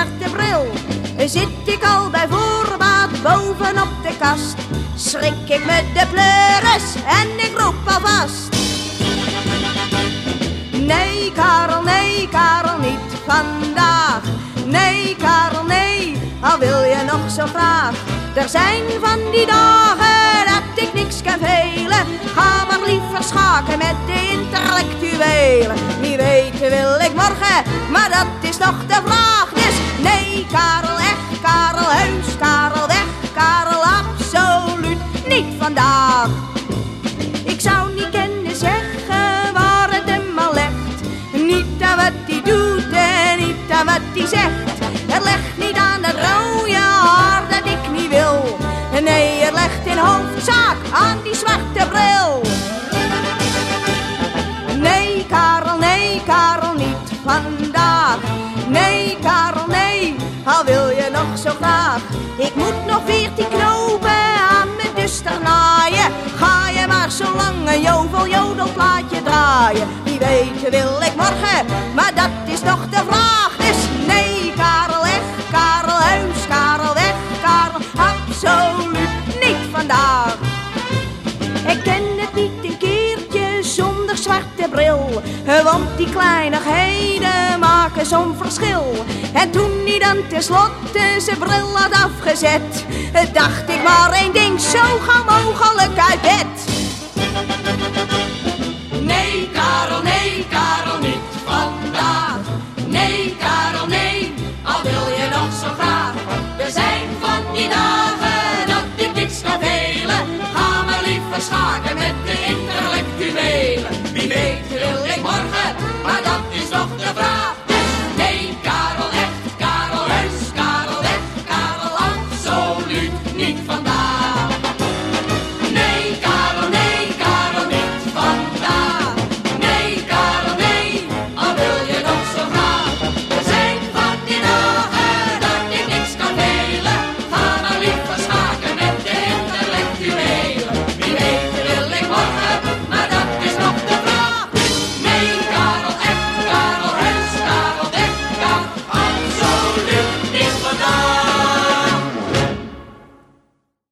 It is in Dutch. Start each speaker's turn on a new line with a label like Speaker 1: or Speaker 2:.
Speaker 1: zwarte. Zit ik al bij voorbaat bovenop de kast, schrik ik met de pleuris en ik roep alvast. Nee, Karel, nee, Karel, niet vandaag. Nee, Karel, nee, al wil je nog zo graag. Er zijn van die dagen dat ik niks kan velen. Ga maar liever schaken met de intellectuelen. Wie weet wil ik morgen, maar dat is nog de vraag. Karel, echt, Karel, heus, Karel, weg, Karel, absoluut niet vandaag. Ik zou niet kunnen zeggen waar het hem al legt. Niet aan wat hij doet en niet aan wat hij zegt. Het legt niet aan het rode haar dat ik niet wil. Nee, het legt in hoofdzaak aan die zwarte bril. Nee, Karel, nee, Karel, niet vandaag. Nee, Ik moet nog veertien knopen aan mijn duster naaien. Ga je maar zo lang een jovel jodelplaatje draaien. Wie weet wil ik morgen, maar dat is nog de vraag. Dus nee, Karel, echt, Karel, heus, Karel, weg, Karel, absoluut niet vandaag. Ik ken het niet een keertje zonder zwarte bril. Want die kleinigheden maken zo'n verschil. En toen hij dan tenslotte zijn bril had afgezet, dacht ik maar één ding, zo gauw mogelijk uit bed. Vandaag.